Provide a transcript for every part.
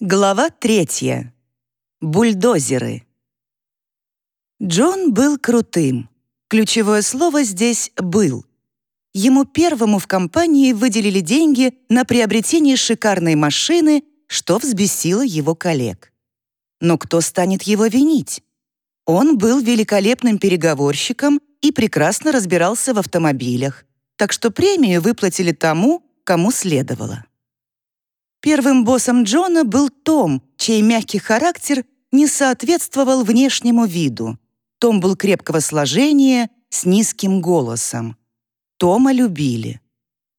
Глава третья. Бульдозеры. Джон был крутым. Ключевое слово здесь «был». Ему первому в компании выделили деньги на приобретение шикарной машины, что взбесило его коллег. Но кто станет его винить? Он был великолепным переговорщиком и прекрасно разбирался в автомобилях, так что премию выплатили тому, кому следовало. Первым боссом Джона был Том, чей мягкий характер не соответствовал внешнему виду. Том был крепкого сложения, с низким голосом. Тома любили.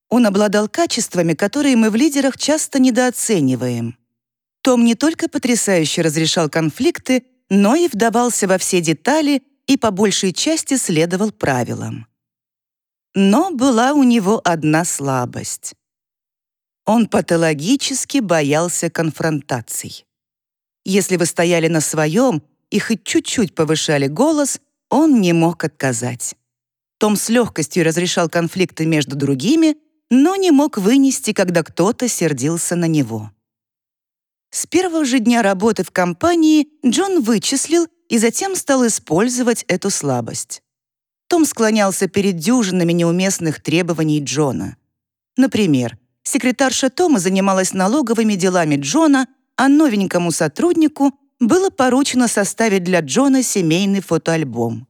Он обладал качествами, которые мы в лидерах часто недооцениваем. Том не только потрясающе разрешал конфликты, но и вдавался во все детали и по большей части следовал правилам. Но была у него одна слабость. Он патологически боялся конфронтаций. Если вы стояли на своем и хоть чуть-чуть повышали голос, он не мог отказать. Том с легкостью разрешал конфликты между другими, но не мог вынести, когда кто-то сердился на него. С первого же дня работы в компании Джон вычислил и затем стал использовать эту слабость. Том склонялся перед дюжинами неуместных требований Джона. Например, секретарша Тома занималась налоговыми делами Джона, а новенькому сотруднику было поручено составить для Джона семейный фотоальбом.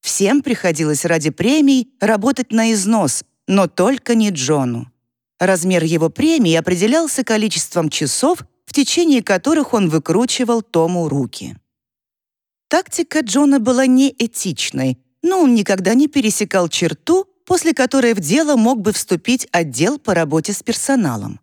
Всем приходилось ради премий работать на износ, но только не Джону. Размер его премии определялся количеством часов, в течение которых он выкручивал Тому руки. Тактика Джона была неэтичной, но он никогда не пересекал черту, после которой в дело мог бы вступить отдел по работе с персоналом.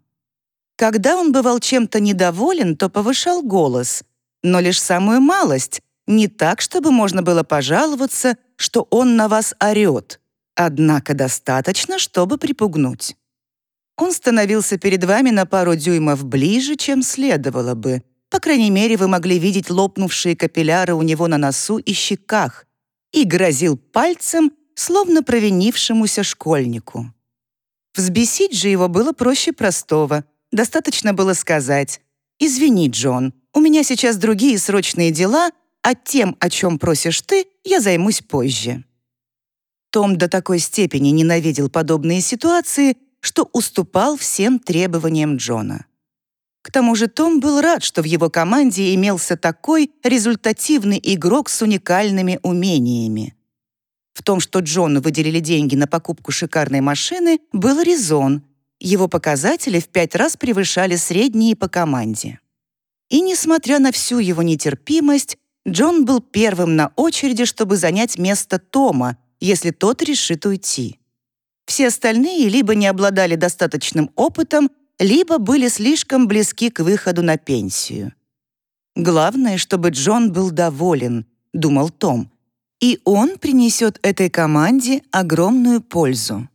Когда он бывал чем-то недоволен, то повышал голос, но лишь самую малость, не так, чтобы можно было пожаловаться, что он на вас орет, однако достаточно, чтобы припугнуть. Он становился перед вами на пару дюймов ближе, чем следовало бы. По крайней мере, вы могли видеть лопнувшие капилляры у него на носу и щеках, и грозил пальцем, словно провинившемуся школьнику. Взбесить же его было проще простого. Достаточно было сказать «Извини, Джон, у меня сейчас другие срочные дела, а тем, о чем просишь ты, я займусь позже». Том до такой степени ненавидел подобные ситуации, что уступал всем требованиям Джона. К тому же Том был рад, что в его команде имелся такой результативный игрок с уникальными умениями. В том, что Джону выделили деньги на покупку шикарной машины, был резон. Его показатели в пять раз превышали средние по команде. И несмотря на всю его нетерпимость, Джон был первым на очереди, чтобы занять место Тома, если тот решит уйти. Все остальные либо не обладали достаточным опытом, либо были слишком близки к выходу на пенсию. «Главное, чтобы Джон был доволен», — думал Том, «и он принесет этой команде огромную пользу».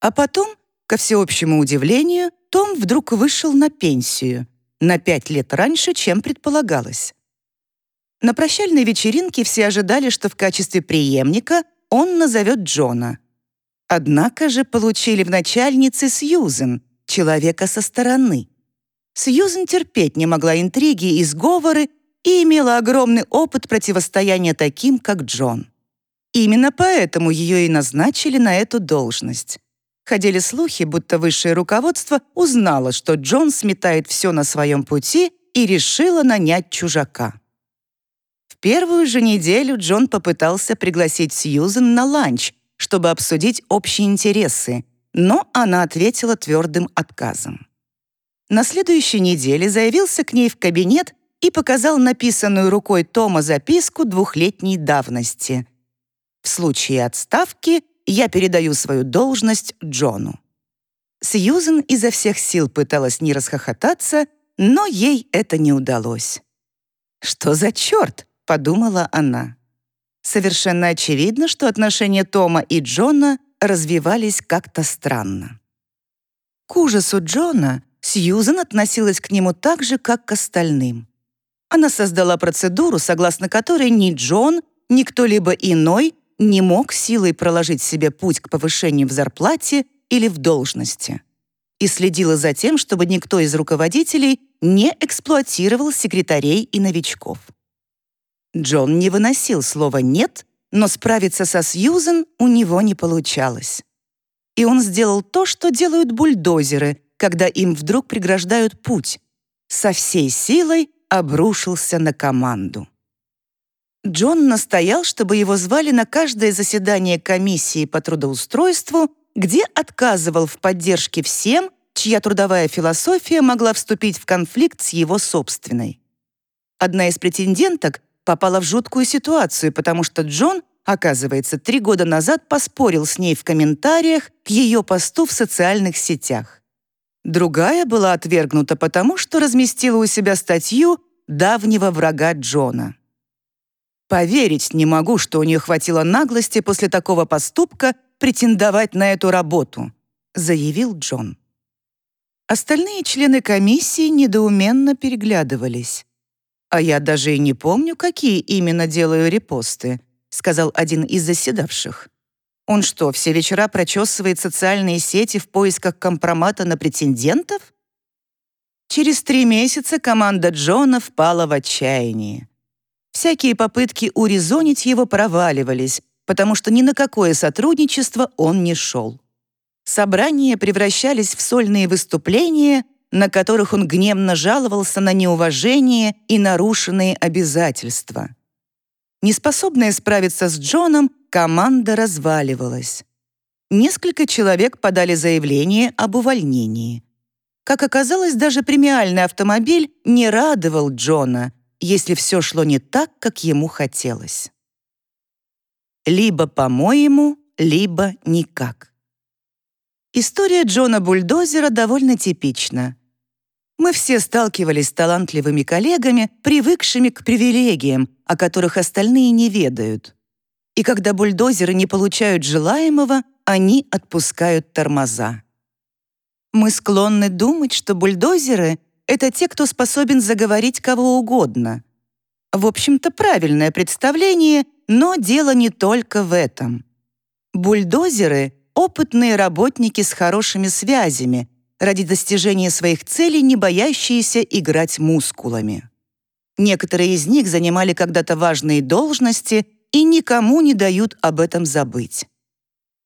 А потом, ко всеобщему удивлению, Том вдруг вышел на пенсию на пять лет раньше, чем предполагалось. На прощальной вечеринке все ожидали, что в качестве преемника он назовет Джона. Однако же получили в начальнице Сьюзен, человека со стороны. Сьюзен терпеть не могла интриги и сговоры и имела огромный опыт противостояния таким, как Джон. Именно поэтому ее и назначили на эту должность. Ходили слухи, будто высшее руководство узнало, что Джон сметает все на своем пути и решило нанять чужака первую же неделю Джон попытался пригласить Сьюзен на ланч, чтобы обсудить общие интересы, но она ответила твердым отказом. На следующей неделе заявился к ней в кабинет и показал написанную рукой Тома записку двухлетней давности. «В случае отставки я передаю свою должность Джону». Сьюзен изо всех сил пыталась не расхохотаться, но ей это не удалось. «Что за черт?» подумала она. Совершенно очевидно, что отношения Тома и Джона развивались как-то странно. К ужасу Джона Сьюзен относилась к нему так же, как к остальным. Она создала процедуру, согласно которой ни Джон, ни кто-либо иной не мог силой проложить себе путь к повышению в зарплате или в должности. И следила за тем, чтобы никто из руководителей не эксплуатировал секретарей и новичков. Джон не выносил слова «нет», но справиться со Сьюзен у него не получалось. И он сделал то, что делают бульдозеры, когда им вдруг преграждают путь. Со всей силой обрушился на команду. Джон настоял, чтобы его звали на каждое заседание комиссии по трудоустройству, где отказывал в поддержке всем, чья трудовая философия могла вступить в конфликт с его собственной. Одна из претенденток попала в жуткую ситуацию, потому что Джон, оказывается, три года назад поспорил с ней в комментариях к ее посту в социальных сетях. Другая была отвергнута потому, что разместила у себя статью давнего врага Джона. Поверить не могу, что у нее хватило наглости после такого поступка претендовать на эту работу, заявил Джон. Остальные члены комиссии недоуменно переглядывались. «А я даже и не помню, какие именно делаю репосты», сказал один из заседавших. «Он что, все вечера прочесывает социальные сети в поисках компромата на претендентов?» Через три месяца команда Джона впала в отчаяние. Всякие попытки урезонить его проваливались, потому что ни на какое сотрудничество он не шел. Собрания превращались в сольные выступления — на которых он гневно жаловался на неуважение и нарушенные обязательства. Неспособная справиться с Джоном, команда разваливалась. Несколько человек подали заявление об увольнении. Как оказалось, даже премиальный автомобиль не радовал Джона, если все шло не так, как ему хотелось. Либо по-моему, либо никак. История Джона Бульдозера довольно типична. Мы все сталкивались с талантливыми коллегами, привыкшими к привилегиям, о которых остальные не ведают. И когда бульдозеры не получают желаемого, они отпускают тормоза. Мы склонны думать, что бульдозеры — это те, кто способен заговорить кого угодно. В общем-то, правильное представление, но дело не только в этом. Бульдозеры — опытные работники с хорошими связями — ради достижения своих целей, не боящиеся играть мускулами. Некоторые из них занимали когда-то важные должности и никому не дают об этом забыть.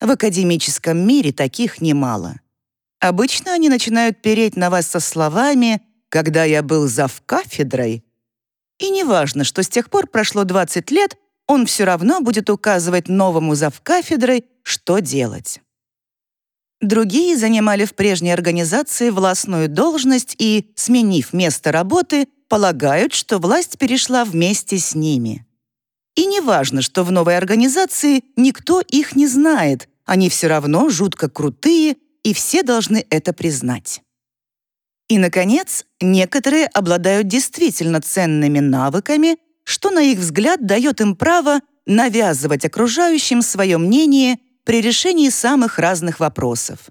В академическом мире таких немало. Обычно они начинают переть на вас со словами «когда я был зав кафедрой», и неважно, что с тех пор прошло 20 лет, он все равно будет указывать новому завкафедрой, что делать. Другие занимали в прежней организации властную должность и, сменив место работы, полагают, что власть перешла вместе с ними. И не важно, что в новой организации никто их не знает, они все равно жутко крутые, и все должны это признать. И, наконец, некоторые обладают действительно ценными навыками, что, на их взгляд, дает им право навязывать окружающим свое мнение при решении самых разных вопросов.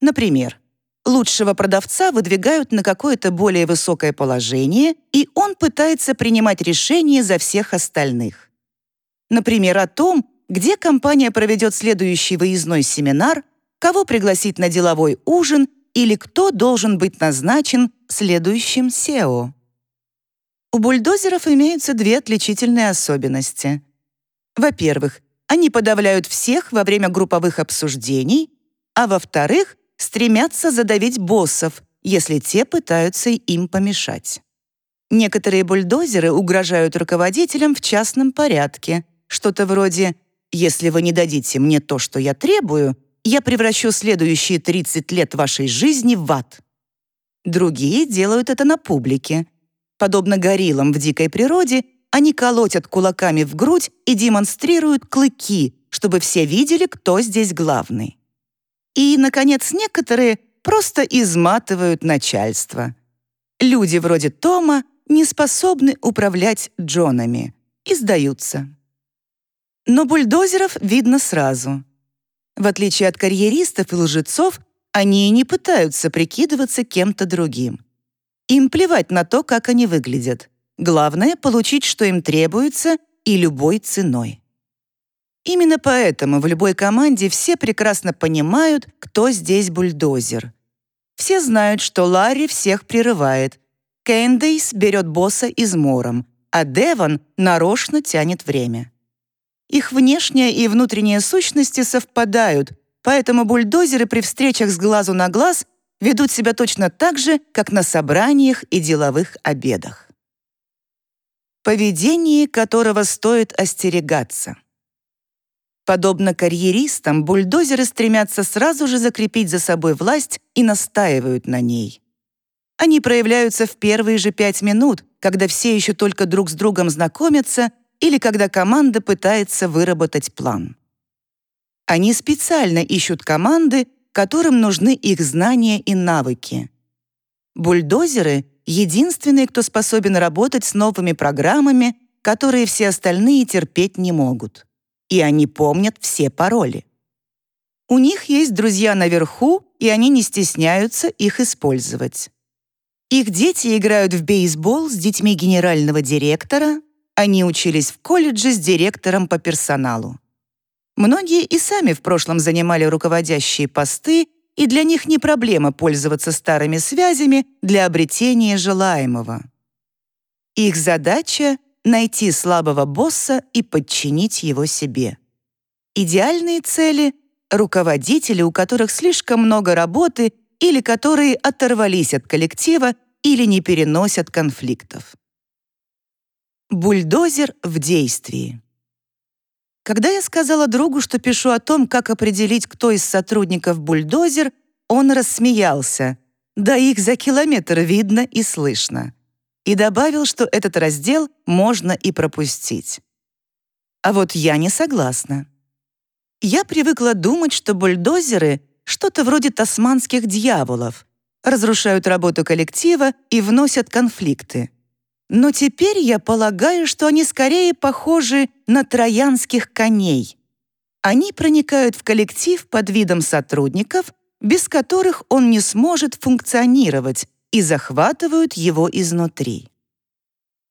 Например, лучшего продавца выдвигают на какое-то более высокое положение, и он пытается принимать решения за всех остальных. Например, о том, где компания проведет следующий выездной семинар, кого пригласить на деловой ужин или кто должен быть назначен следующим SEO. У бульдозеров имеются две отличительные особенности. Во-первых, они подавляют всех во время групповых обсуждений, а во-вторых, стремятся задавить боссов, если те пытаются им помешать. Некоторые бульдозеры угрожают руководителям в частном порядке, что-то вроде «если вы не дадите мне то, что я требую, я превращу следующие 30 лет вашей жизни в ад». Другие делают это на публике. Подобно гориллам в дикой природе, они колотят кулаками в грудь и демонстрируют клыки, чтобы все видели, кто здесь главный. И, наконец, некоторые просто изматывают начальство. Люди вроде Тома не способны управлять Джонами и сдаются. Но бульдозеров видно сразу. В отличие от карьеристов и лжецов, они не пытаются прикидываться кем-то другим. Им плевать на то, как они выглядят. Главное — получить, что им требуется, и любой ценой. Именно поэтому в любой команде все прекрасно понимают, кто здесь бульдозер. Все знают, что Ларри всех прерывает, Кэндейс берет босса измором, а Девон нарочно тянет время. Их внешняя и внутренняя сущности совпадают, поэтому бульдозеры при встречах с глазу на глаз ведут себя точно так же, как на собраниях и деловых обедах. Поведение которого стоит остерегаться. Подобно карьеристам, бульдозеры стремятся сразу же закрепить за собой власть и настаивают на ней. Они проявляются в первые же пять минут, когда все еще только друг с другом знакомятся или когда команда пытается выработать план. Они специально ищут команды, которым нужны их знания и навыки. Бульдозеры — единственные, кто способен работать с новыми программами, которые все остальные терпеть не могут. И они помнят все пароли. У них есть друзья наверху, и они не стесняются их использовать. Их дети играют в бейсбол с детьми генерального директора, они учились в колледже с директором по персоналу. Многие и сами в прошлом занимали руководящие посты, и для них не проблема пользоваться старыми связями для обретения желаемого. Их задача — найти слабого босса и подчинить его себе. Идеальные цели — руководители, у которых слишком много работы или которые оторвались от коллектива или не переносят конфликтов. Бульдозер в действии. Когда я сказала другу, что пишу о том, как определить, кто из сотрудников бульдозер, он рассмеялся. Да их за километр видно и слышно. И добавил, что этот раздел можно и пропустить. А вот я не согласна. Я привыкла думать, что бульдозеры что-то вроде тасманских дьяволов, разрушают работу коллектива и вносят конфликты. Но теперь я полагаю, что они скорее похожи на троянских коней. Они проникают в коллектив под видом сотрудников, без которых он не сможет функционировать, и захватывают его изнутри.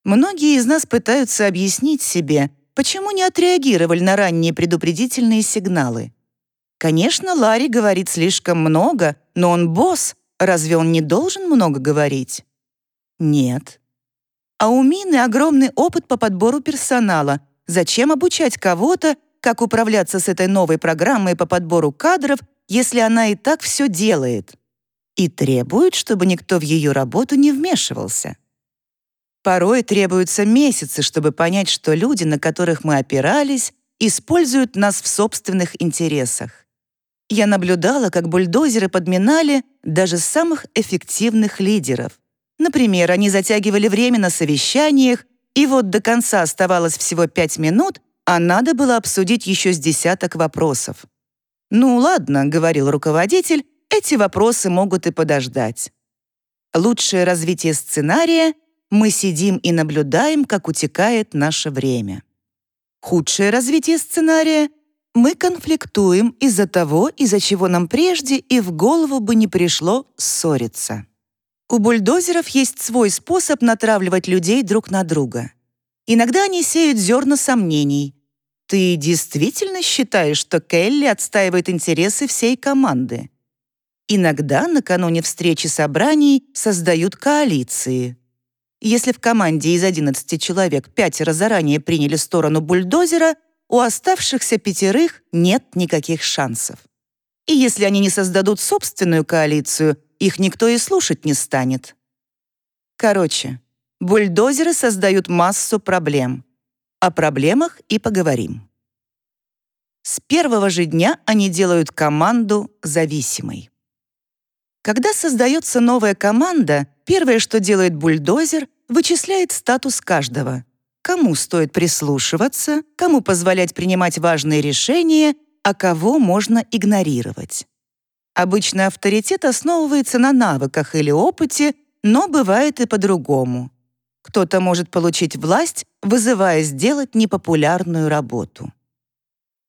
Многие из нас пытаются объяснить себе, почему не отреагировали на ранние предупредительные сигналы. Конечно, Ларри говорит слишком много, но он босс, разве он не должен много говорить? Нет. А у Мины огромный опыт по подбору персонала. Зачем обучать кого-то, как управляться с этой новой программой по подбору кадров, если она и так все делает? И требует, чтобы никто в ее работу не вмешивался. Порой требуются месяцы, чтобы понять, что люди, на которых мы опирались, используют нас в собственных интересах. Я наблюдала, как бульдозеры подминали даже самых эффективных лидеров. Например, они затягивали время на совещаниях, и вот до конца оставалось всего пять минут, а надо было обсудить еще с десяток вопросов. «Ну ладно», — говорил руководитель, «эти вопросы могут и подождать». Лучшее развитие сценария — мы сидим и наблюдаем, как утекает наше время. Худшее развитие сценария мы конфликтуем из-за того, из-за чего нам прежде и в голову бы не пришло ссориться. У бульдозеров есть свой способ натравливать людей друг на друга. Иногда они сеют зерна сомнений. Ты действительно считаешь, что Келли отстаивает интересы всей команды? Иногда накануне встречи собраний создают коалиции. Если в команде из 11 человек пятеро заранее приняли сторону бульдозера, у оставшихся пятерых нет никаких шансов. И если они не создадут собственную коалицию, их никто и слушать не станет. Короче, бульдозеры создают массу проблем. О проблемах и поговорим. С первого же дня они делают команду зависимой. Когда создается новая команда, первое, что делает бульдозер, вычисляет статус каждого — кому стоит прислушиваться, кому позволять принимать важные решения, а кого можно игнорировать. Обычно авторитет основывается на навыках или опыте, но бывает и по-другому. Кто-то может получить власть, вызывая сделать непопулярную работу.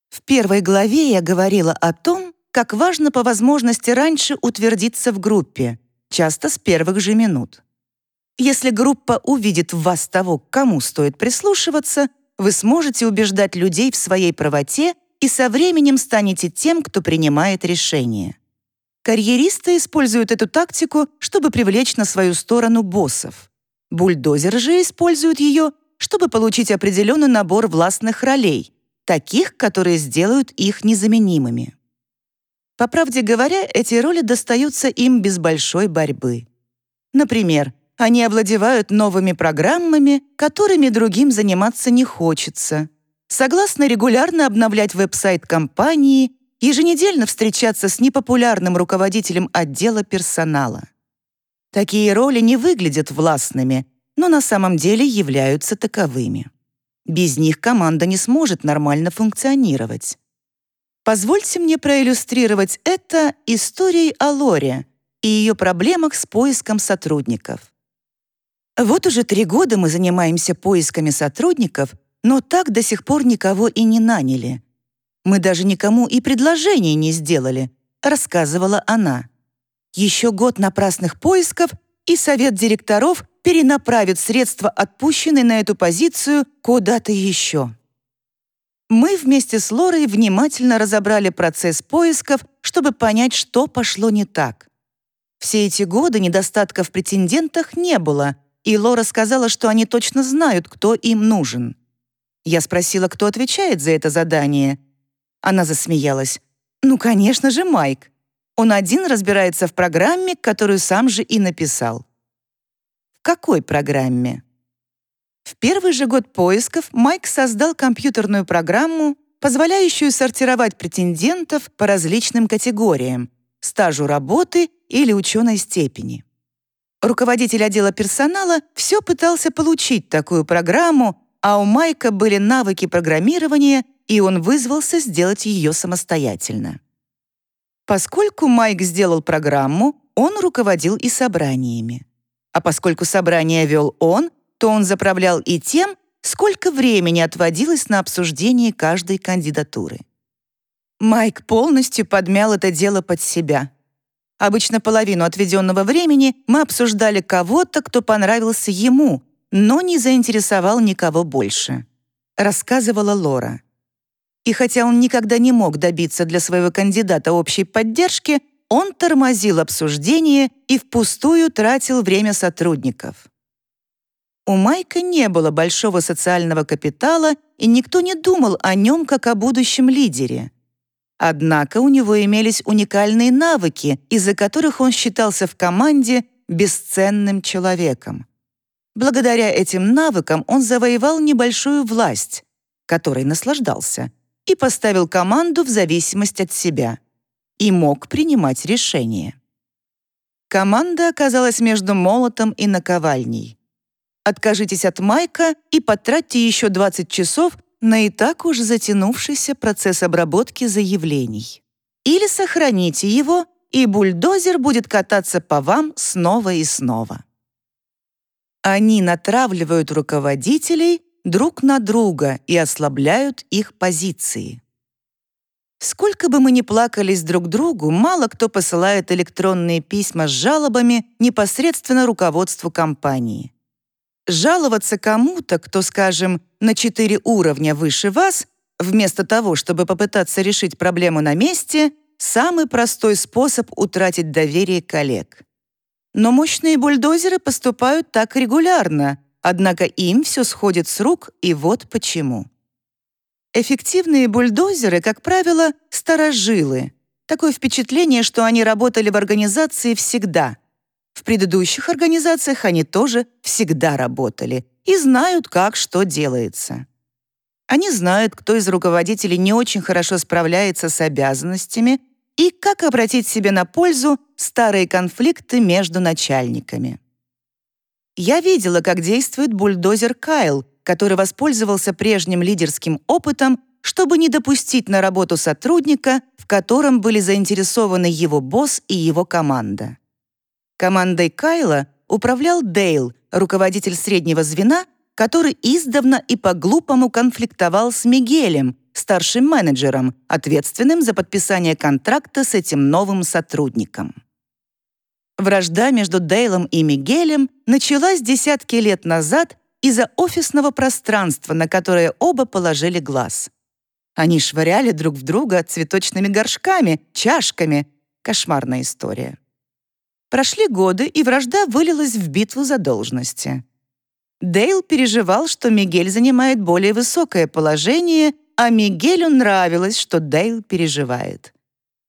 В первой главе я говорила о том, как важно по возможности раньше утвердиться в группе, часто с первых же минут. Если группа увидит в вас того, к кому стоит прислушиваться, вы сможете убеждать людей в своей правоте и со временем станете тем, кто принимает решения. Карьеристы используют эту тактику, чтобы привлечь на свою сторону боссов. Бульдозер же использует ее, чтобы получить определенный набор властных ролей, таких, которые сделают их незаменимыми. По правде говоря, эти роли достаются им без большой борьбы. Например, они овладевают новыми программами, которыми другим заниматься не хочется, согласны регулярно обновлять веб-сайт компании, еженедельно встречаться с непопулярным руководителем отдела персонала. Такие роли не выглядят властными, но на самом деле являются таковыми. Без них команда не сможет нормально функционировать. Позвольте мне проиллюстрировать это историей о Лоре и ее проблемах с поиском сотрудников. Вот уже три года мы занимаемся поисками сотрудников, но так до сих пор никого и не наняли. Мы даже никому и предложений не сделали, рассказывала она. Еще год напрасных поисков, и совет директоров перенаправит средства, отпущенные на эту позицию, куда-то еще. Мы вместе с Лорой внимательно разобрали процесс поисков, чтобы понять, что пошло не так. Все эти годы недостатков в претендентах не было, и Лора сказала, что они точно знают, кто им нужен. Я спросила, кто отвечает за это задание. Она засмеялась. «Ну, конечно же, Майк. Он один разбирается в программе, которую сам же и написал». «В какой программе?» В первый же год поисков Майк создал компьютерную программу, позволяющую сортировать претендентов по различным категориям — стажу работы или ученой степени. Руководитель отдела персонала все пытался получить такую программу, а у Майка были навыки программирования, и он вызвался сделать ее самостоятельно. Поскольку Майк сделал программу, он руководил и собраниями. А поскольку собрание вел он, то он заправлял и тем, сколько времени отводилось на обсуждение каждой кандидатуры. Майк полностью подмял это дело под себя. Обычно половину отведенного времени мы обсуждали кого-то, кто понравился ему, но не заинтересовал никого больше. Рассказывала Лора. И хотя он никогда не мог добиться для своего кандидата общей поддержки, он тормозил обсуждение и впустую тратил время сотрудников. У Майка не было большого социального капитала, и никто не думал о нем как о будущем лидере. Однако у него имелись уникальные навыки, из-за которых он считался в команде бесценным человеком. Благодаря этим навыкам он завоевал небольшую власть, которой наслаждался, и поставил команду в зависимость от себя и мог принимать решения. Команда оказалась между молотом и наковальней. Откажитесь от Майка и потратьте еще 20 часов на и так уж затянувшийся процесс обработки заявлений. Или сохраните его, и бульдозер будет кататься по вам снова и снова. Они натравливают руководителей друг на друга и ослабляют их позиции. Сколько бы мы ни плакались друг другу, мало кто посылает электронные письма с жалобами непосредственно руководству компании. Жаловаться кому-то, кто, скажем, на четыре уровня выше вас, вместо того, чтобы попытаться решить проблему на месте, самый простой способ утратить доверие коллег. Но мощные бульдозеры поступают так регулярно, однако им все сходит с рук, и вот почему. Эффективные бульдозеры, как правило, старожилы. Такое впечатление, что они работали в организации всегда — в предыдущих организациях они тоже всегда работали и знают, как что делается. Они знают, кто из руководителей не очень хорошо справляется с обязанностями и как обратить себе на пользу старые конфликты между начальниками. Я видела, как действует бульдозер Кайл, который воспользовался прежним лидерским опытом, чтобы не допустить на работу сотрудника, в котором были заинтересованы его босс и его команда. Командой Кайла управлял Дейл, руководитель среднего звена, который издавна и по-глупому конфликтовал с Мигелем, старшим менеджером, ответственным за подписание контракта с этим новым сотрудником. Вражда между Дейлом и Мигелем началась десятки лет назад из-за офисного пространства, на которое оба положили глаз. Они швыряли друг в друга цветочными горшками, чашками. Кошмарная история. Прошли годы, и вражда вылилась в битву за должности. Дейл переживал, что Мигель занимает более высокое положение, а Мигелю нравилось, что Дейл переживает.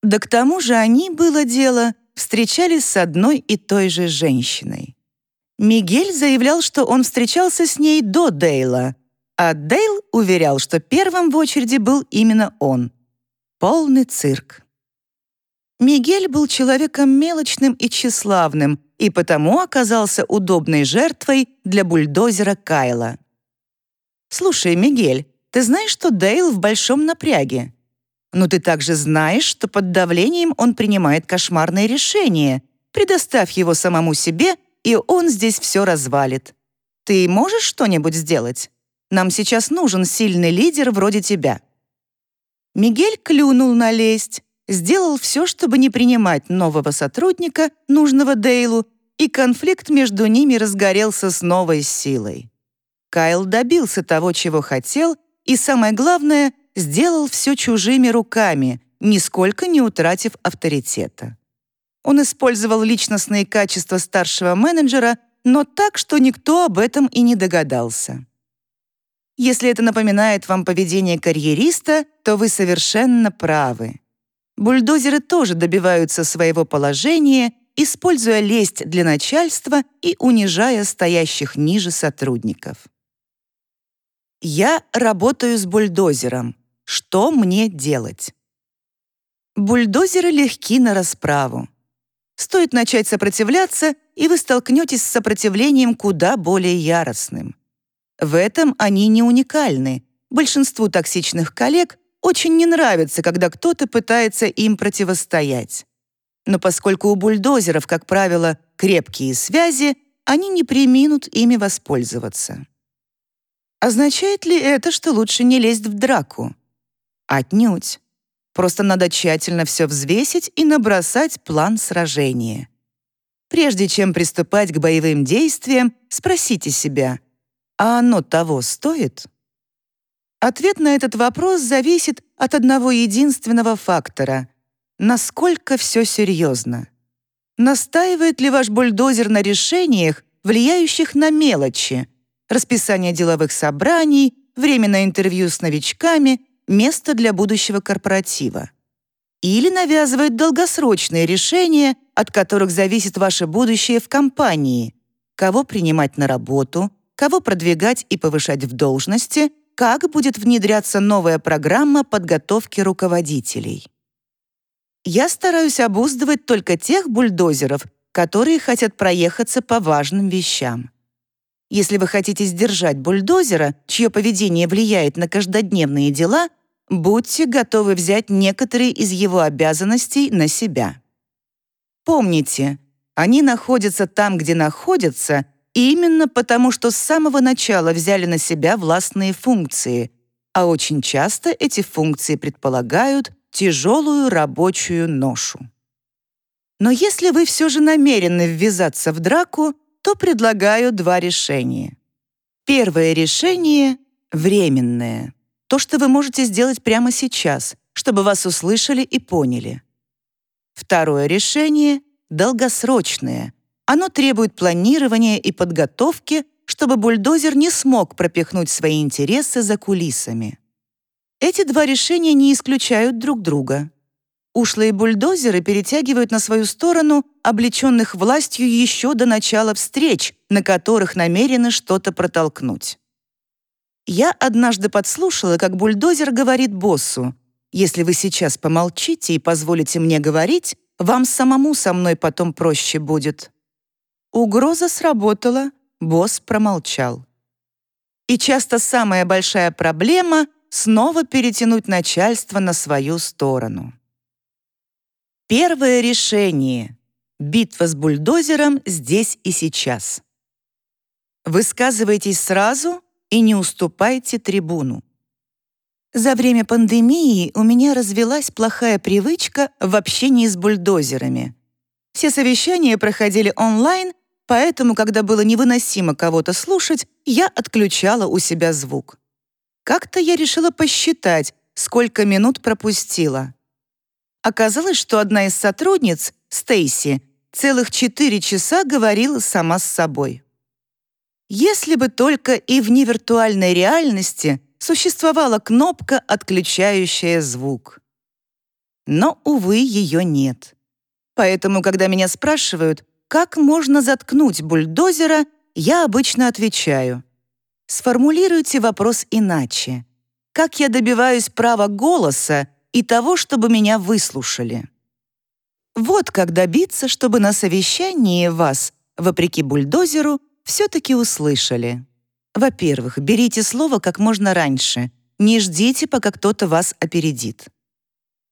Да к тому же они, было дело, встречались с одной и той же женщиной. Мигель заявлял, что он встречался с ней до Дейла, а Дейл уверял, что первым в очереди был именно он. Полный цирк. Мигель был человеком мелочным и тщеславным, и потому оказался удобной жертвой для бульдозера Кайла. «Слушай, Мигель, ты знаешь, что Дейл в большом напряге? Но ты также знаешь, что под давлением он принимает кошмарные решения. Предоставь его самому себе, и он здесь все развалит. Ты можешь что-нибудь сделать? Нам сейчас нужен сильный лидер вроде тебя». Мигель клюнул на лесть, сделал все, чтобы не принимать нового сотрудника, нужного Дейлу, и конфликт между ними разгорелся с новой силой. Кайл добился того, чего хотел, и, самое главное, сделал все чужими руками, нисколько не утратив авторитета. Он использовал личностные качества старшего менеджера, но так, что никто об этом и не догадался. Если это напоминает вам поведение карьериста, то вы совершенно правы. Бульдозеры тоже добиваются своего положения, используя лесть для начальства и унижая стоящих ниже сотрудников. Я работаю с бульдозером. Что мне делать? Бульдозеры легки на расправу. Стоит начать сопротивляться, и вы столкнетесь с сопротивлением куда более яростным. В этом они не уникальны. Большинству токсичных коллег очень не нравится, когда кто-то пытается им противостоять. Но поскольку у бульдозеров, как правило, крепкие связи, они не приминут ими воспользоваться. Означает ли это, что лучше не лезть в драку? Отнюдь. Просто надо тщательно все взвесить и набросать план сражения. Прежде чем приступать к боевым действиям, спросите себя, а оно того стоит? Ответ на этот вопрос зависит от одного единственного фактора — насколько все серьезно. Настаивает ли ваш бульдозер на решениях, влияющих на мелочи, расписание деловых собраний, время на интервью с новичками, место для будущего корпоратива? Или навязывает долгосрочные решения, от которых зависит ваше будущее в компании, кого принимать на работу, кого продвигать и повышать в должности — как будет внедряться новая программа подготовки руководителей. Я стараюсь обуздывать только тех бульдозеров, которые хотят проехаться по важным вещам. Если вы хотите сдержать бульдозера, чье поведение влияет на каждодневные дела, будьте готовы взять некоторые из его обязанностей на себя. Помните, они находятся там, где находятся — именно потому, что с самого начала взяли на себя властные функции, а очень часто эти функции предполагают тяжелую рабочую ношу. Но если вы все же намерены ввязаться в драку, то предлагаю два решения. Первое решение — временное. То, что вы можете сделать прямо сейчас, чтобы вас услышали и поняли. Второе решение — долгосрочное — оно требует планирования и подготовки, чтобы бульдозер не смог пропихнуть свои интересы за кулисами. Эти два решения не исключают друг друга. Ушлые бульдозеры перетягивают на свою сторону облеченных властью еще до начала встреч, на которых намерены что-то протолкнуть. Я однажды подслушала, как бульдозер говорит боссу, «Если вы сейчас помолчите и позволите мне говорить, вам самому со мной потом проще будет». Угроза сработала, босс промолчал. И часто самая большая проблема — снова перетянуть начальство на свою сторону. Первое решение. Битва с бульдозером здесь и сейчас. Высказывайтесь сразу и не уступайте трибуну. За время пандемии у меня развелась плохая привычка в общении с бульдозерами. Все совещания проходили онлайн, Поэтому, когда было невыносимо кого-то слушать, я отключала у себя звук. Как-то я решила посчитать, сколько минут пропустила. Оказалось, что одна из сотрудниц, Стейси, целых четыре часа говорила сама с собой. Если бы только и в невиртуальной реальности существовала кнопка, отключающая звук. Но, увы, ее нет. Поэтому, когда меня спрашивают, как можно заткнуть бульдозера, я обычно отвечаю. Сформулируйте вопрос иначе. Как я добиваюсь права голоса и того, чтобы меня выслушали? Вот как добиться, чтобы на совещании вас, вопреки бульдозеру, все-таки услышали. Во-первых, берите слово как можно раньше. Не ждите, пока кто-то вас опередит.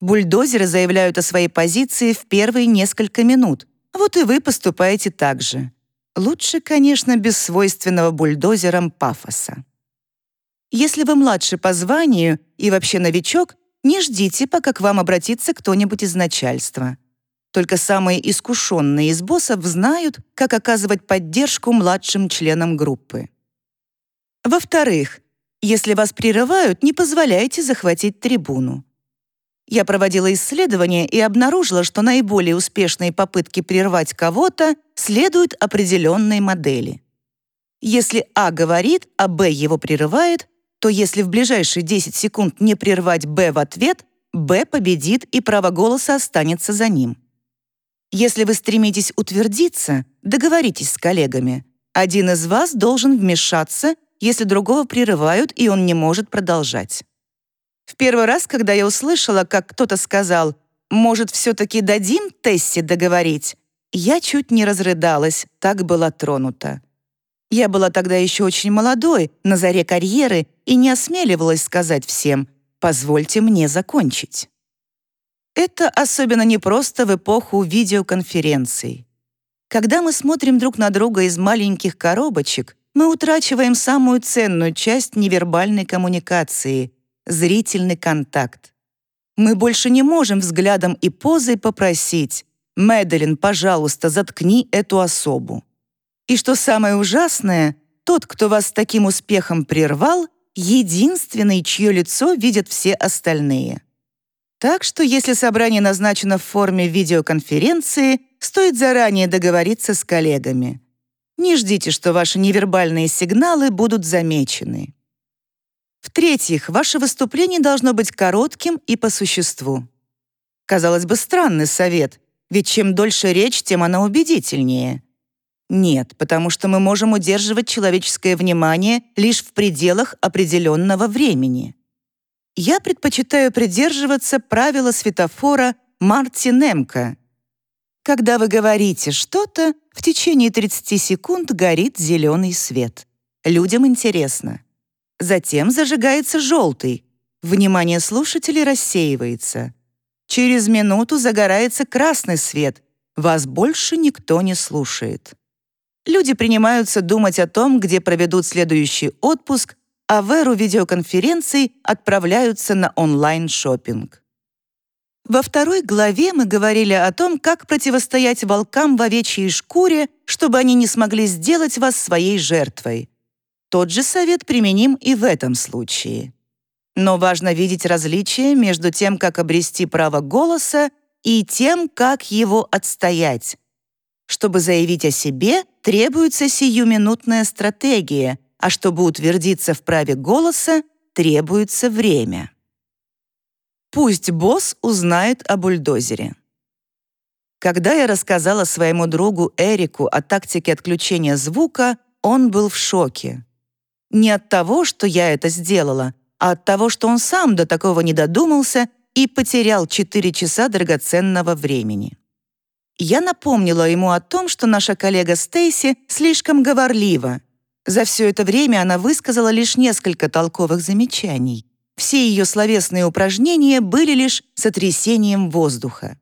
Бульдозеры заявляют о своей позиции в первые несколько минут. Вот и вы поступаете так же. Лучше, конечно, без свойственного бульдозерам пафоса. Если вы младше по званию и вообще новичок, не ждите, пока к вам обратится кто-нибудь из начальства. Только самые искушенные из боссов знают, как оказывать поддержку младшим членам группы. Во-вторых, если вас прерывают, не позволяйте захватить трибуну. Я проводила исследование и обнаружила, что наиболее успешные попытки прервать кого-то следуют определенной модели. Если А говорит, а Б его прерывает, то если в ближайшие 10 секунд не прервать Б в ответ, Б победит и право голоса останется за ним. Если вы стремитесь утвердиться, договоритесь с коллегами. Один из вас должен вмешаться, если другого прерывают, и он не может продолжать. В первый раз, когда я услышала, как кто-то сказал «Может, все-таки дадим Тессе договорить?», я чуть не разрыдалась, так была тронута. Я была тогда еще очень молодой, на заре карьеры, и не осмеливалась сказать всем «позвольте мне закончить». Это особенно непросто в эпоху видеоконференций. Когда мы смотрим друг на друга из маленьких коробочек, мы утрачиваем самую ценную часть невербальной коммуникации зрительный контакт. Мы больше не можем взглядом и позой попросить «Мэдалин, пожалуйста, заткни эту особу». И что самое ужасное, тот, кто вас с таким успехом прервал, единственный, чье лицо видят все остальные. Так что если собрание назначено в форме видеоконференции, стоит заранее договориться с коллегами. Не ждите, что ваши невербальные сигналы будут замечены. В-третьих, ваше выступление должно быть коротким и по существу. Казалось бы, странный совет, ведь чем дольше речь, тем она убедительнее. Нет, потому что мы можем удерживать человеческое внимание лишь в пределах определенного времени. Я предпочитаю придерживаться правила светофора Марти Немка. Когда вы говорите что-то, в течение 30 секунд горит зеленый свет. Людям интересно. Затем зажигается желтый. Внимание слушателей рассеивается. Через минуту загорается красный свет. Вас больше никто не слушает. Люди принимаются думать о том, где проведут следующий отпуск, а в эру видеоконференций отправляются на онлайн-шоппинг. Во второй главе мы говорили о том, как противостоять волкам в овечьей шкуре, чтобы они не смогли сделать вас своей жертвой. Тот же совет применим и в этом случае. Но важно видеть различие между тем, как обрести право голоса, и тем, как его отстоять. Чтобы заявить о себе, требуется сиюминутная стратегия, а чтобы утвердиться в праве голоса, требуется время. Пусть босс узнает о бульдозере. Когда я рассказала своему другу Эрику о тактике отключения звука, он был в шоке. Не от того, что я это сделала, а от того, что он сам до такого не додумался и потерял 4 часа драгоценного времени. Я напомнила ему о том, что наша коллега Стейси слишком говорлива. За все это время она высказала лишь несколько толковых замечаний. Все ее словесные упражнения были лишь сотрясением воздуха.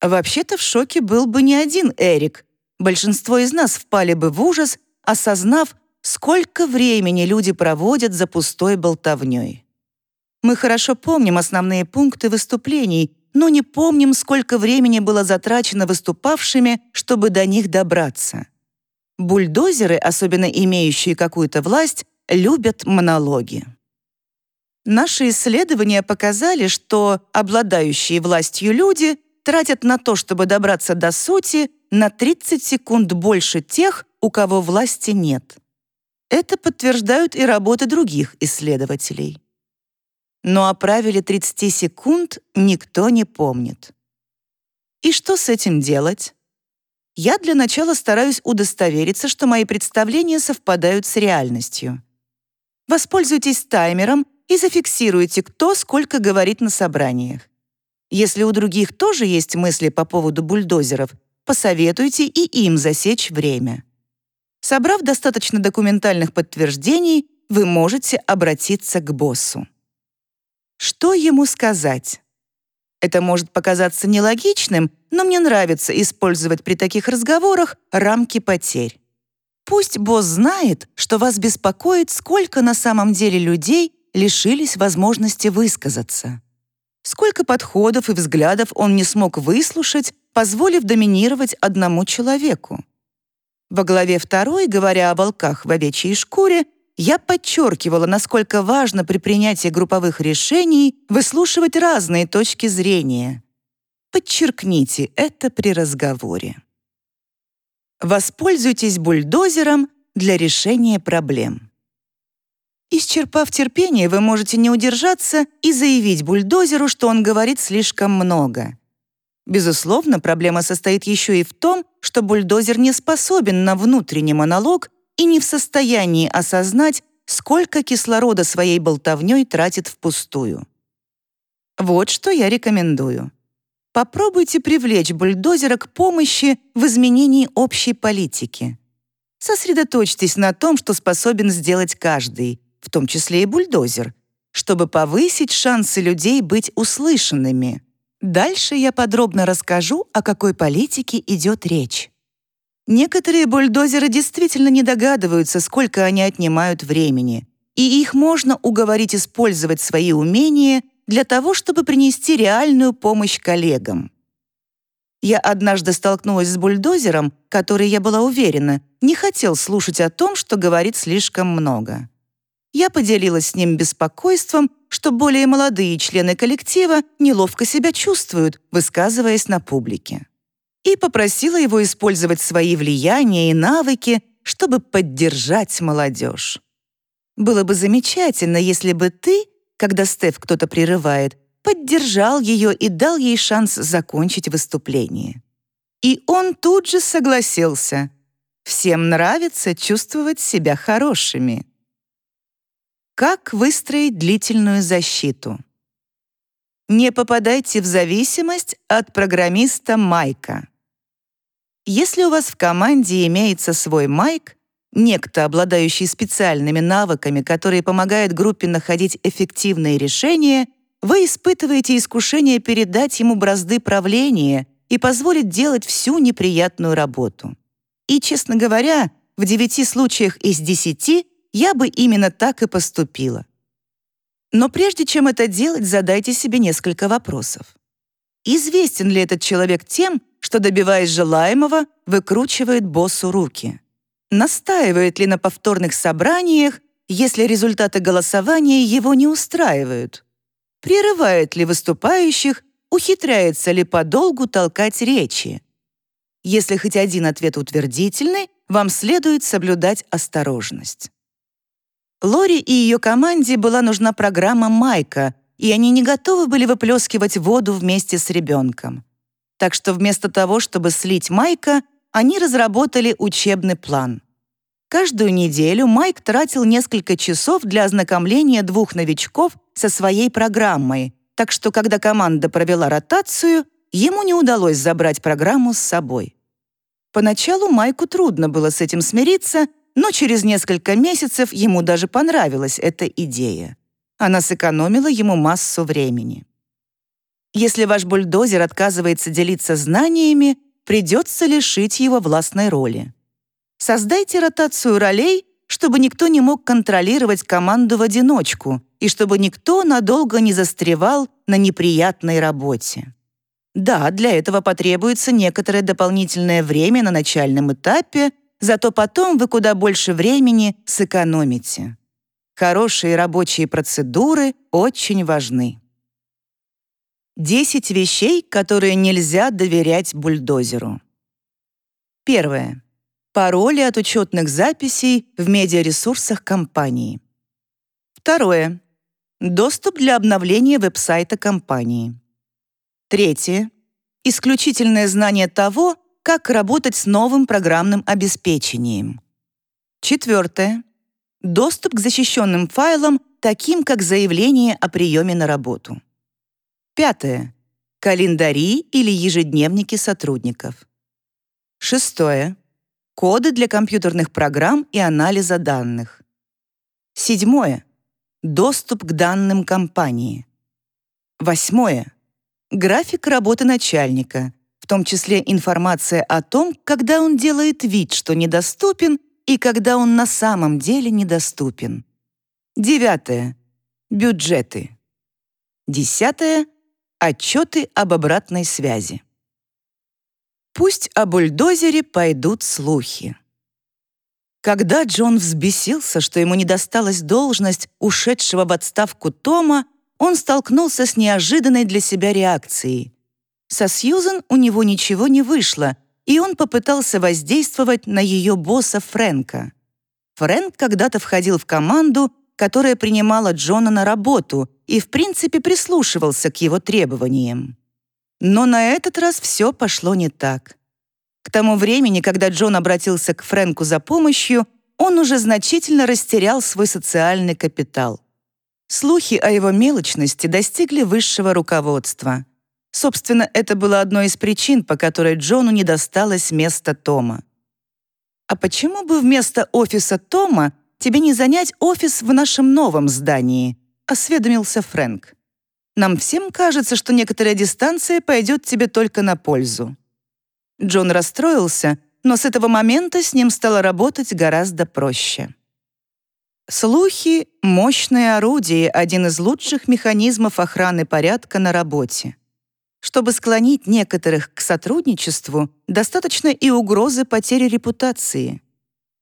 Вообще-то в шоке был бы не один Эрик. Большинство из нас впали бы в ужас, осознав, Сколько времени люди проводят за пустой болтовней? Мы хорошо помним основные пункты выступлений, но не помним, сколько времени было затрачено выступавшими, чтобы до них добраться. Бульдозеры, особенно имеющие какую-то власть, любят монологи. Наши исследования показали, что обладающие властью люди тратят на то, чтобы добраться до сути, на 30 секунд больше тех, у кого власти нет. Это подтверждают и работы других исследователей. Но о правиле 30 секунд никто не помнит. И что с этим делать? Я для начала стараюсь удостовериться, что мои представления совпадают с реальностью. Воспользуйтесь таймером и зафиксируйте, кто сколько говорит на собраниях. Если у других тоже есть мысли по поводу бульдозеров, посоветуйте и им засечь время. Собрав достаточно документальных подтверждений, вы можете обратиться к боссу. Что ему сказать? Это может показаться нелогичным, но мне нравится использовать при таких разговорах рамки потерь. Пусть босс знает, что вас беспокоит, сколько на самом деле людей лишились возможности высказаться. Сколько подходов и взглядов он не смог выслушать, позволив доминировать одному человеку. Во главе второй, говоря о волках в овечьей шкуре, я подчеркивала, насколько важно при принятии групповых решений выслушивать разные точки зрения. Подчеркните это при разговоре. Воспользуйтесь бульдозером для решения проблем. Исчерпав терпение, вы можете не удержаться и заявить бульдозеру, что он говорит слишком много. Безусловно, проблема состоит еще и в том, что бульдозер не способен на внутренний монолог и не в состоянии осознать, сколько кислорода своей болтовней тратит впустую. Вот что я рекомендую. Попробуйте привлечь бульдозера к помощи в изменении общей политики. Сосредоточьтесь на том, что способен сделать каждый, в том числе и бульдозер, чтобы повысить шансы людей быть услышанными. Дальше я подробно расскажу, о какой политике идет речь. Некоторые бульдозеры действительно не догадываются, сколько они отнимают времени, и их можно уговорить использовать свои умения для того, чтобы принести реальную помощь коллегам. Я однажды столкнулась с бульдозером, который, я была уверена, не хотел слушать о том, что говорит слишком много. Я поделилась с ним беспокойством, что более молодые члены коллектива неловко себя чувствуют, высказываясь на публике и попросила его использовать свои влияния и навыки, чтобы поддержать молодежь. Было бы замечательно, если бы ты, когда Стеф кто-то прерывает, поддержал ее и дал ей шанс закончить выступление. И он тут же согласился. Всем нравится чувствовать себя хорошими. Как выстроить длительную защиту? Не попадайте в зависимость от программиста Майка. Если у вас в команде имеется свой майк, некто, обладающий специальными навыками, которые помогают группе находить эффективные решения, вы испытываете искушение передать ему бразды правления и позволить делать всю неприятную работу. И, честно говоря, в девяти случаях из десяти я бы именно так и поступила. Но прежде чем это делать, задайте себе несколько вопросов. Известен ли этот человек тем, что, добиваясь желаемого, выкручивает боссу руки. Настаивает ли на повторных собраниях, если результаты голосования его не устраивают? Прерывает ли выступающих, ухитряется ли подолгу толкать речи? Если хоть один ответ утвердительный, вам следует соблюдать осторожность. Лори и ее команде была нужна программа «Майка», и они не готовы были выплескивать воду вместе с ребенком так что вместо того, чтобы слить Майка, они разработали учебный план. Каждую неделю Майк тратил несколько часов для ознакомления двух новичков со своей программой, так что когда команда провела ротацию, ему не удалось забрать программу с собой. Поначалу Майку трудно было с этим смириться, но через несколько месяцев ему даже понравилась эта идея. Она сэкономила ему массу времени. Если ваш бульдозер отказывается делиться знаниями, придется лишить его властной роли. Создайте ротацию ролей, чтобы никто не мог контролировать команду в одиночку и чтобы никто надолго не застревал на неприятной работе. Да, для этого потребуется некоторое дополнительное время на начальном этапе, зато потом вы куда больше времени сэкономите. Хорошие рабочие процедуры очень важны. 10 вещей, которые нельзя доверять бульдозеру. Первое. пароли от учетных записей в медиаресурсах компании. Второе. Доступ для обновления веб-сайта компании. Третье. Исключительное знание того, как работать с новым программным обеспечением. Четвертое. Доступ к защищенным файлам, таким как заявление о приеме на работу. Пятое. Календари или ежедневники сотрудников. Шестое. Коды для компьютерных программ и анализа данных. Седьмое. Доступ к данным компании. Восьмое. График работы начальника, в том числе информация о том, когда он делает вид, что недоступен, и когда он на самом деле недоступен. Девятое. Бюджеты. Десятое. Отчеты об обратной связи. Пусть о бульдозере пойдут слухи. Когда Джон взбесился, что ему не досталась должность ушедшего в отставку Тома, он столкнулся с неожиданной для себя реакцией. Со Сьюзен у него ничего не вышло, и он попытался воздействовать на ее босса Фрэнка. Фрэнк когда-то входил в команду, которая принимала Джона на работу и, в принципе, прислушивался к его требованиям. Но на этот раз все пошло не так. К тому времени, когда Джон обратился к Фрэнку за помощью, он уже значительно растерял свой социальный капитал. Слухи о его мелочности достигли высшего руководства. Собственно, это было одной из причин, по которой Джону не досталось места Тома. «А почему бы вместо офиса Тома тебе не занять офис в нашем новом здании?» — осведомился Фрэнк. «Нам всем кажется, что некоторая дистанция пойдет тебе только на пользу». Джон расстроился, но с этого момента с ним стало работать гораздо проще. Слухи — мощное орудие, один из лучших механизмов охраны порядка на работе. Чтобы склонить некоторых к сотрудничеству, достаточно и угрозы потери репутации.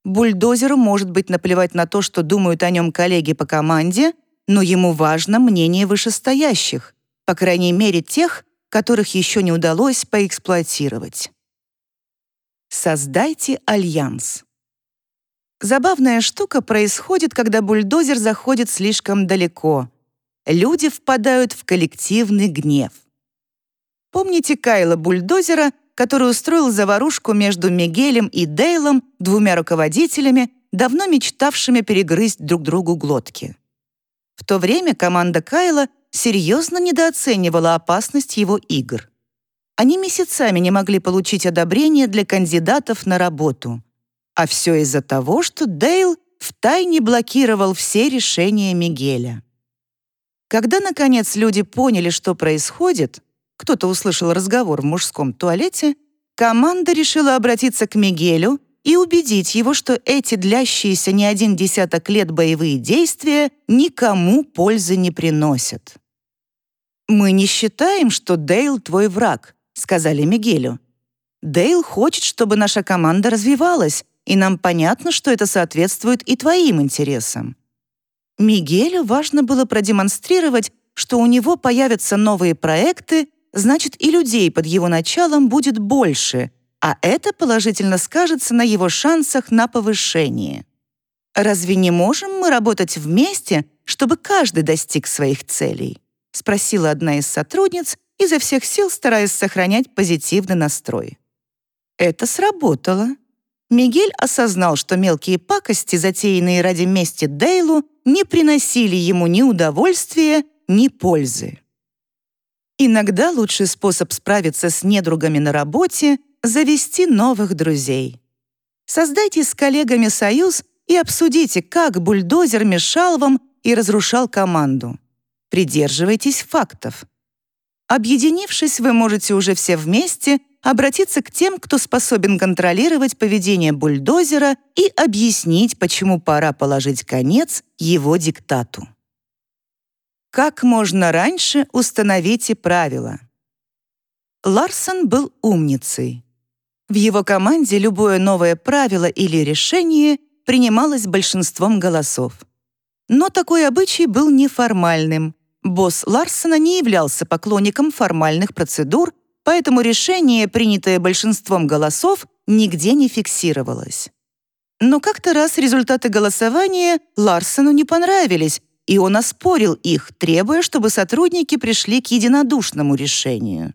Бульдозеру может быть наплевать на то, что думают о нем коллеги по команде, но ему важно мнение вышестоящих, по крайней мере тех, которых еще не удалось поэксплуатировать. Создайте альянс. Забавная штука происходит, когда бульдозер заходит слишком далеко. Люди впадают в коллективный гнев. Помните Кайла Бульдозера, который устроил заварушку между Мигелем и Дейлом, двумя руководителями, давно мечтавшими перегрызть друг другу глотки? В то время команда Кайла серьезно недооценивала опасность его игр. Они месяцами не могли получить одобрение для кандидатов на работу — а все из-за того, что Дейл втайне блокировал все решения Мигеля. Когда, наконец, люди поняли, что происходит, кто-то услышал разговор в мужском туалете, команда решила обратиться к Мигелю и убедить его, что эти длящиеся не один десяток лет боевые действия никому пользы не приносят. «Мы не считаем, что Дейл твой враг», — сказали Мигелю. «Дейл хочет, чтобы наша команда развивалась, и нам понятно, что это соответствует и твоим интересам. Мигелю важно было продемонстрировать, что у него появятся новые проекты, значит, и людей под его началом будет больше, а это положительно скажется на его шансах на повышение. «Разве не можем мы работать вместе, чтобы каждый достиг своих целей?» — спросила одна из сотрудниц, изо всех сил стараясь сохранять позитивный настрой. Это сработало. Мигель осознал, что мелкие пакости, затеянные ради мести Дейлу, не приносили ему ни удовольствия, ни пользы. Иногда лучший способ справиться с недругами на работе — завести новых друзей. Создайте с коллегами союз и обсудите, как бульдозер мешал вам и разрушал команду. Придерживайтесь фактов. Объединившись, вы можете уже все вместе обратиться к тем, кто способен контролировать поведение бульдозера и объяснить, почему пора положить конец его диктату. Как можно раньше установите правила? Ларсон был умницей. В его команде любое новое правило или решение принималось большинством голосов. Но такой обычай был неформальным. Босс Ларсона не являлся поклонником формальных процедур поэтому решение, принятое большинством голосов, нигде не фиксировалось. Но как-то раз результаты голосования Ларсону не понравились, и он оспорил их, требуя, чтобы сотрудники пришли к единодушному решению.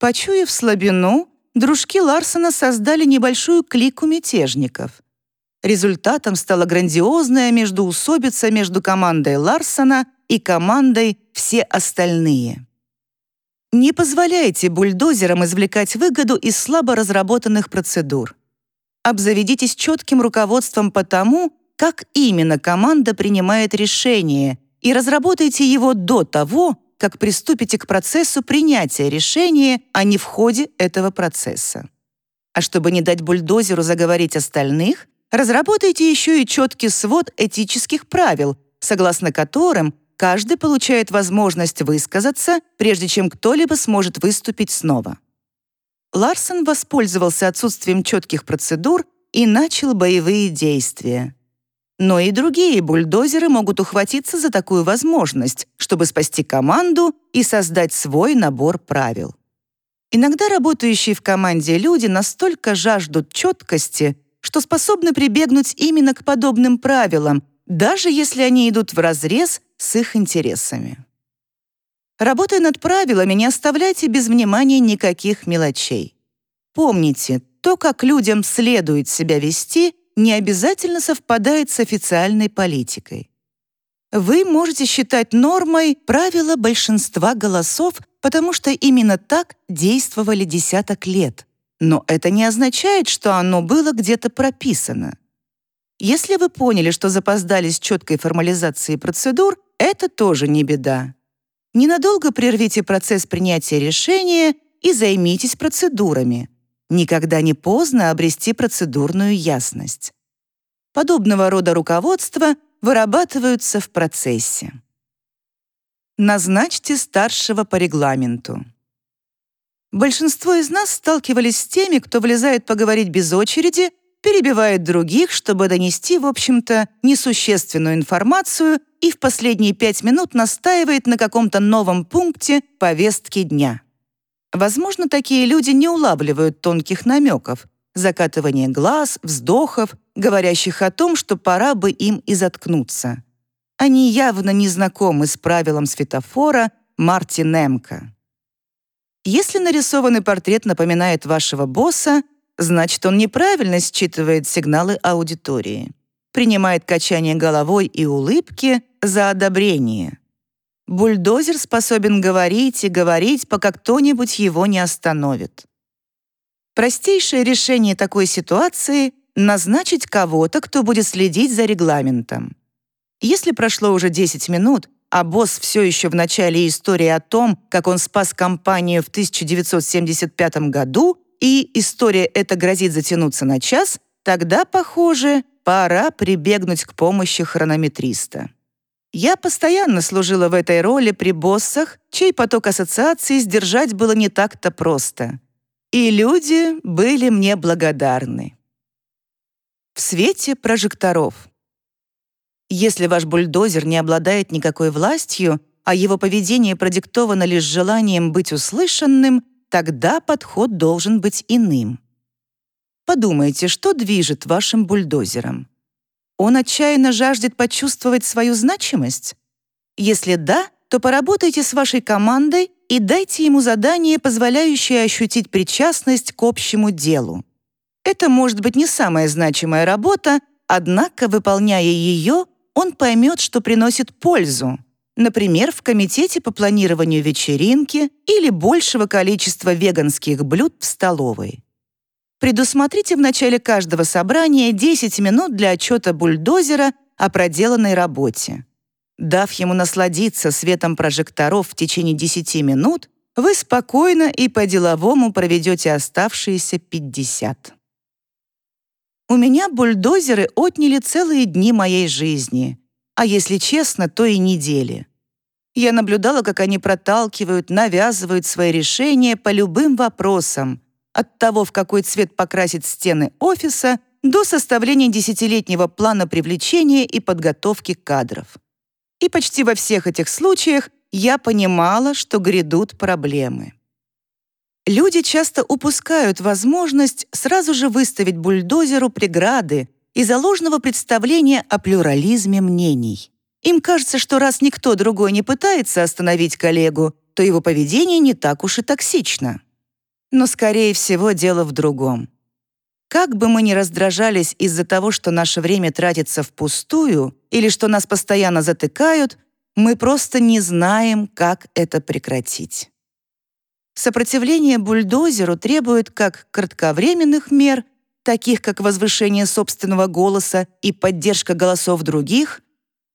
Почуяв слабину, дружки Ларсона создали небольшую клику мятежников. Результатом стала грандиозная междоусобица между командой Ларсона и командой «Все остальные». Не позволяйте бульдозерам извлекать выгоду из слабо разработанных процедур. Обзаведитесь четким руководством по тому, как именно команда принимает решение, и разработайте его до того, как приступите к процессу принятия решения, а не в ходе этого процесса. А чтобы не дать бульдозеру заговорить остальных, разработайте еще и четкий свод этических правил, согласно которым каждый получает возможность высказаться, прежде чем кто-либо сможет выступить снова. Ларсон воспользовался отсутствием четких процедур и начал боевые действия. Но и другие бульдозеры могут ухватиться за такую возможность, чтобы спасти команду и создать свой набор правил. Иногда работающие в команде люди настолько жаждут четкости, что способны прибегнуть именно к подобным правилам, даже если они идут вразрез с их интересами. Работая над правилами, не оставляйте без внимания никаких мелочей. Помните, то, как людям следует себя вести, не обязательно совпадает с официальной политикой. Вы можете считать нормой правила большинства голосов, потому что именно так действовали десяток лет. Но это не означает, что оно было где-то прописано. Если вы поняли, что запоздали с четкой формализацией процедур, это тоже не беда. Ненадолго прервите процесс принятия решения и займитесь процедурами. Никогда не поздно обрести процедурную ясность. Подобного рода руководства вырабатываются в процессе. Назначьте старшего по регламенту. Большинство из нас сталкивались с теми, кто влезает поговорить без очереди, перебивает других, чтобы донести, в общем-то, несущественную информацию и в последние пять минут настаивает на каком-то новом пункте повестки дня. Возможно, такие люди не улавливают тонких намеков, закатывания глаз, вздохов, говорящих о том, что пора бы им и заткнуться. Они явно не знакомы с правилом светофора Марти Немка. Если нарисованный портрет напоминает вашего босса, значит, он неправильно считывает сигналы аудитории, принимает качание головой и улыбки за одобрение. Бульдозер способен говорить и говорить, пока кто-нибудь его не остановит. Простейшее решение такой ситуации — назначить кого-то, кто будет следить за регламентом. Если прошло уже 10 минут, а босс все еще в начале истории о том, как он спас компанию в 1975 году, и история эта грозит затянуться на час, тогда, похоже, пора прибегнуть к помощи хронометриста. Я постоянно служила в этой роли при боссах, чей поток ассоциаций сдержать было не так-то просто. И люди были мне благодарны. В свете прожекторов. Если ваш бульдозер не обладает никакой властью, а его поведение продиктовано лишь желанием быть услышанным, тогда подход должен быть иным. Подумайте, что движет вашим бульдозером? Он отчаянно жаждет почувствовать свою значимость? Если да, то поработайте с вашей командой и дайте ему задание, позволяющее ощутить причастность к общему делу. Это может быть не самая значимая работа, однако, выполняя ее, он поймет, что приносит пользу. Например, в комитете по планированию вечеринки или большего количества веганских блюд в столовой. Предусмотрите в начале каждого собрания 10 минут для отчета бульдозера о проделанной работе. Дав ему насладиться светом прожекторов в течение 10 минут, вы спокойно и по-деловому проведете оставшиеся 50. У меня бульдозеры отняли целые дни моей жизни, а если честно, то и недели. Я наблюдала, как они проталкивают, навязывают свои решения по любым вопросам, от того, в какой цвет покрасить стены офиса, до составления десятилетнего плана привлечения и подготовки кадров. И почти во всех этих случаях я понимала, что грядут проблемы. Люди часто упускают возможность сразу же выставить бульдозеру преграды из-за представления о плюрализме мнений. Им кажется, что раз никто другой не пытается остановить коллегу, то его поведение не так уж и токсично. Но, скорее всего, дело в другом. Как бы мы ни раздражались из-за того, что наше время тратится впустую или что нас постоянно затыкают, мы просто не знаем, как это прекратить. Сопротивление бульдозеру требует как кратковременных мер, таких как возвышение собственного голоса и поддержка голосов других,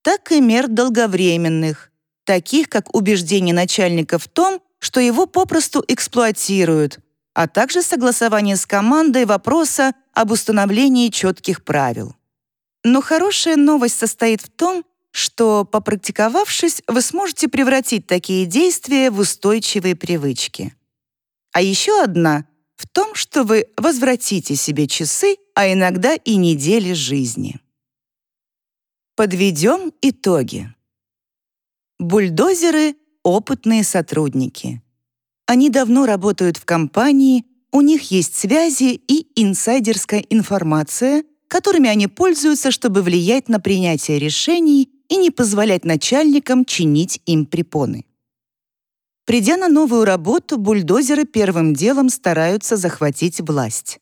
так и мер долговременных, таких как убеждение начальника в том, что его попросту эксплуатируют, а также согласование с командой вопроса об установлении четких правил. Но хорошая новость состоит в том, что, попрактиковавшись, вы сможете превратить такие действия в устойчивые привычки. А еще одна — в том, что вы возвратите себе часы, а иногда и недели жизни. Подведем итоги. Бульдозеры — опытные сотрудники. Они давно работают в компании, у них есть связи и инсайдерская информация, которыми они пользуются, чтобы влиять на принятие решений и не позволять начальникам чинить им препоны. Придя на новую работу, бульдозеры первым делом стараются захватить власть.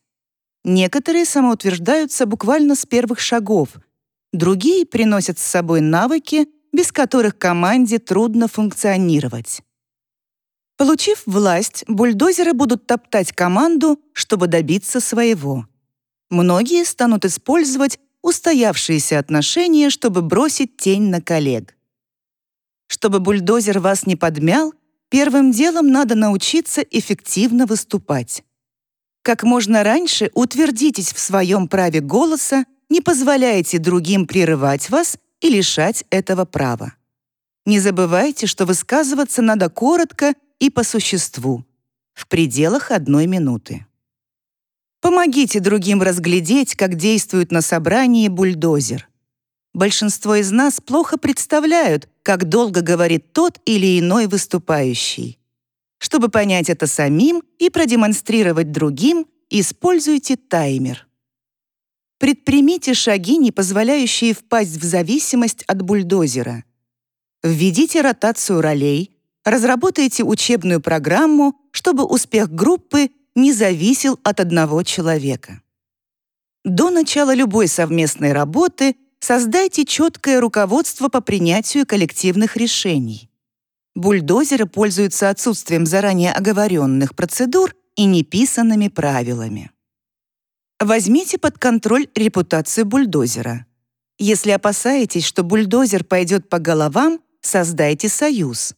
Некоторые самоутверждаются буквально с первых шагов, другие приносят с собой навыки, без которых команде трудно функционировать. Получив власть, бульдозеры будут топтать команду, чтобы добиться своего. Многие станут использовать устоявшиеся отношения, чтобы бросить тень на коллег. Чтобы бульдозер вас не подмял, первым делом надо научиться эффективно выступать. Как можно раньше утвердитесь в своем праве голоса, не позволяйте другим прерывать вас и лишать этого права. Не забывайте, что высказываться надо коротко и по существу, в пределах одной минуты. Помогите другим разглядеть, как действует на собрании бульдозер. Большинство из нас плохо представляют, как долго говорит тот или иной выступающий. Чтобы понять это самим и продемонстрировать другим, используйте таймер. Предпримите шаги, не позволяющие впасть в зависимость от бульдозера. Введите ротацию ролей, разработайте учебную программу, чтобы успех группы не зависел от одного человека. До начала любой совместной работы создайте четкое руководство по принятию коллективных решений. Бульдозеры пользуются отсутствием заранее оговоренных процедур и неписанными правилами. Возьмите под контроль репутацию бульдозера. Если опасаетесь, что бульдозер пойдет по головам, создайте союз.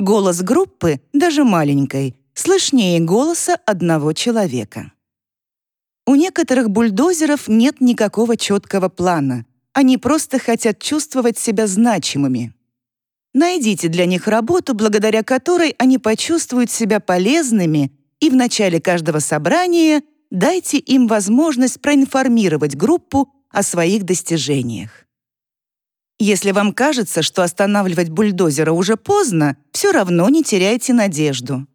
Голос группы, даже маленькой, слышнее голоса одного человека. У некоторых бульдозеров нет никакого четкого плана. Они просто хотят чувствовать себя значимыми. Найдите для них работу, благодаря которой они почувствуют себя полезными, и в начале каждого собрания дайте им возможность проинформировать группу о своих достижениях. Если вам кажется, что останавливать бульдозера уже поздно, все равно не теряйте надежду.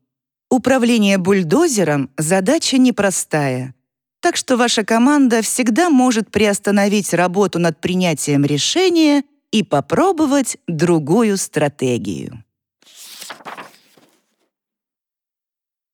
Управление бульдозером — задача непростая. Так что ваша команда всегда может приостановить работу над принятием решения и попробовать другую стратегию.